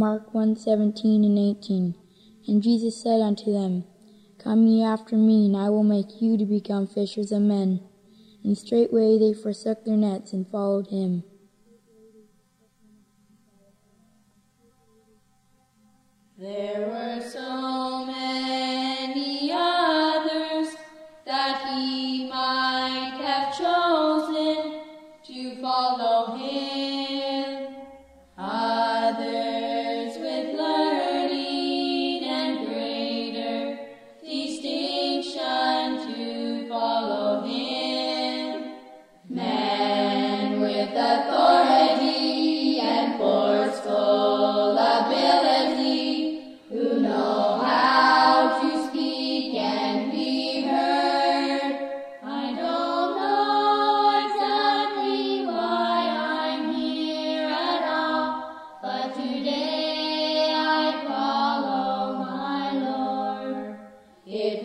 mark one seventeen and eighteen ہینڈری سے سلان ٹھل کم یہ آفٹر می نا make you'd become fisherman straight way forsook net ان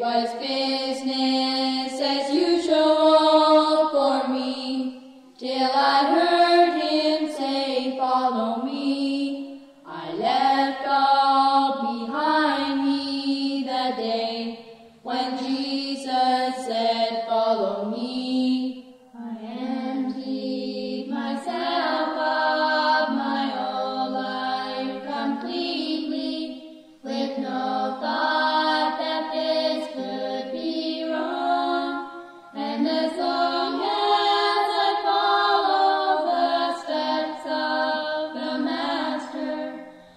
میلا می آئی دین پنچی سین پالومی